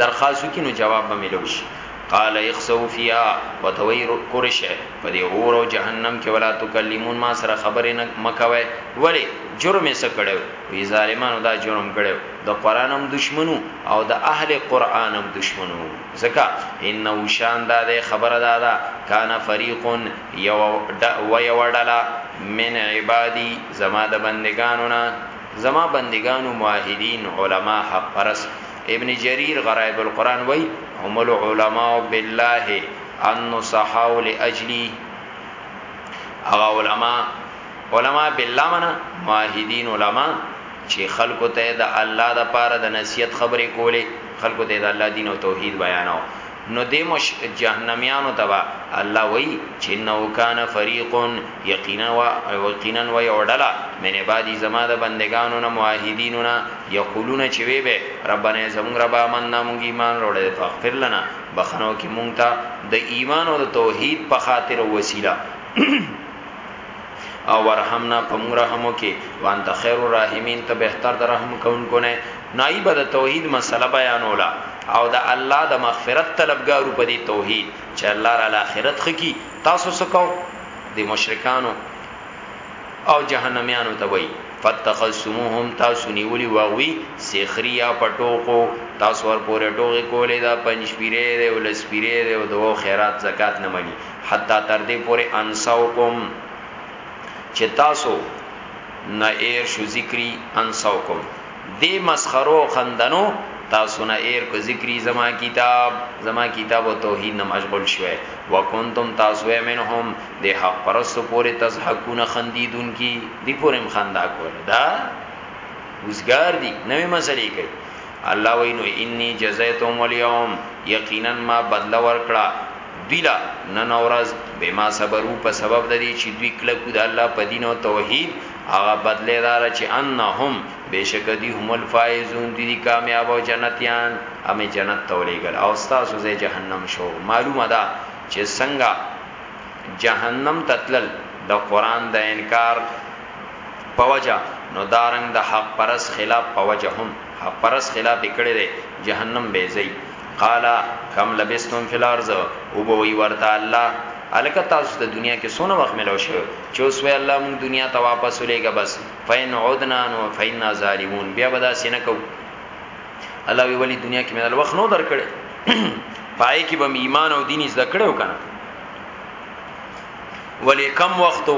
درخواست وکړي نو جواب به ملو شي قال اخسو فيها وتوير قرشه په دې اور او جهنم کې ولا تکلمون ما سره خبرې نه مکوي ولی جرم یې سکړو وی ظالمانو دا جرم کړو د قران هم دشمنو او د اهل قران هم دشمنو زکا انه شان دا ده خبره دا ده کان فریق یو و یو ډلا من عبادی زما د بندگانو نه زما بندګانو معاهدین علما حق پرس ابن جریر غرائب القرآن وی هم العلماء بالله النصحاء لأجلی اغا علماء علماء بالله منا معاهدین علماء چې خلکو ته د الله د پاره د نصیحت خبرې کولې خلکو ته د الله دین او توحید بیانو نو دې مش جهنميانو ته به الله وایي چې انه کان فریق یقینا و یقینا و یوډلا من عبادی زما د بندگانو نه موحدینو نه یقولون چې وی به ربنا زمون رب آمنا مونږ ایمان وروړل فاغفر لنا بخنو کې مونږ ته د ایمان او د توحید په خاطر وسیله او ورحمنا په مونږ رحم وکي وانت خیر الرحیمین ته بهتر د رحم کوونکو نه نائی به د توحید مسله بیانوله او د الله د مغفرت طلبګارو په دې توحید چې الله را الاخرت خکی تاسو سکو د مشرکانو او جهنميانو ته وای فتخصموهم تاسو نیولی واغوی سخریا پټوکو تاسو ور پورې ټوګه کولې دا پنځ پیری دی او لس پیری دی او دوه خیرات زکات نه مني حتا تر دې پورې انسوکم چې تاسو نه ایر شو ذکری انسوکم دې مسخرو او خندنو تاسو نه ایر کو ذکری زما کتاب زما کتاب او توحید نه مشغول شوه وکنتم تاسو منهم د حق پرستو پورې تزحقون خندیدون کی دی پورې مخندا کول دا وزګار دی نوې مسلې کوي الله وینو انی جزیتم الیوم یقینا ما بدل ورکړه دیلا نن اورز بما صبرو په سبب د دې چې دوی کله کو د الله په دین او توحید هغه بدله دار چې انهم بشک دی هم الفائزون دی, دی کامیاب او جنتیان امه جنت تولیګل او تاسو زه جهنم شو معلومه ده چې څنګه جهنم تتلل د قران د انکار پوجا نو دارنګ د حق پرس خلاف پوجا هم حق پرس خلاف کړي دي جهنم به زی قالا کم لبستم فی الارض او بوئی ورتا الله الکه تاسو د دنیا کې سونه وخت ملو شو چې اوس وی الله مونږ دنیا ته واپس ولېګه بس فین عدنا نو فینا ظالمون بیا به دا سینه کو الله وی ولی دنیا کې مې وخت نو درکړې پای کې به ایمان او دین زده کړو کنه ولی کم وختو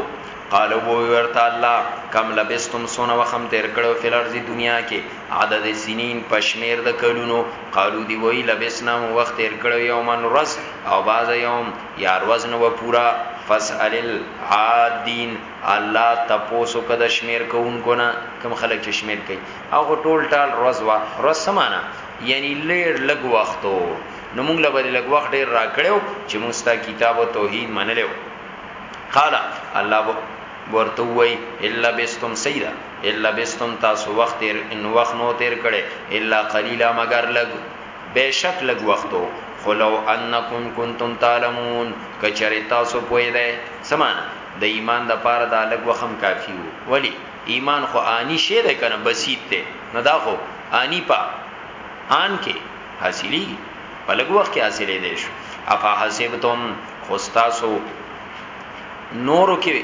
قال وو ورته الله کم لبستم سونه وخم تیر کړو فل ارض دنیا کې عدد سنین پشمیر د کلونو قالو دی وی لبسنا وخت تیر کړو یومن رس او باز یوم یار وزن و پورا فسأل العادین الله تپوس وکړه د شمیر کوونکو نه کوم خلک چې شمیر کوي هغه ټول ټال روز وا روز سمانا یعنی لیر لګ وختو نو موږ له بری لګ وخت ډیر راکړو چې مستا کتاب او توحید منلو قال الله ورته وای الا بستم سیدا الا بستم تاسو وخت ان وخت نو تیر کړي الا قلیلا مگر لګ بیشک لګ وختو خلو انکم کنتم تعلمون کچری تاسو پوی دی سمانه د ایمان د پاره د الګ وخم کافی وو ولی ایمان خو آنی شی ده کنه بسیط ده نه دا خو آنی پا آن کې حاصلی په لګ وخت کې حاصلې دی شو افا حسبتم خستاسو نورو کې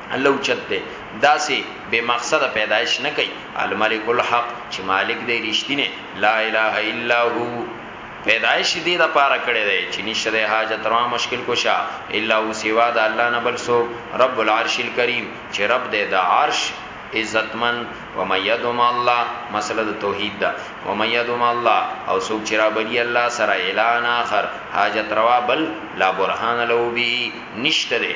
الله اوچت دی داسې بے مقصد پیدایش نه کوي الملک الحق چې مالک دی رښتینه لا اله الا هو پیدایش دې د پاره کړی دی چې نشته حاجت روا مشکل کوشا الا هو سوا د الله نه بل سو رب العرش الکریم چې رب دې د عرش عزتمن و مېدوم الله مسله د توحید ده و مېدوم الله او څوک چې را بری الله سره اعلان اخر حاجت روا بل لا برهان له بي نشته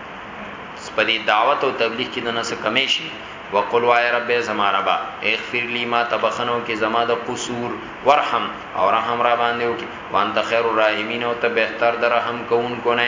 سپدی دعوت او تبلیغ کې دنه څه کمی شي وقل وای رب زما ربا اغفر لی ما تبخنو کې زما د قصور ورحم او رحم را باندې وکي وانت خیر الرحیمین او ته بهتر در رحم کوونکو نه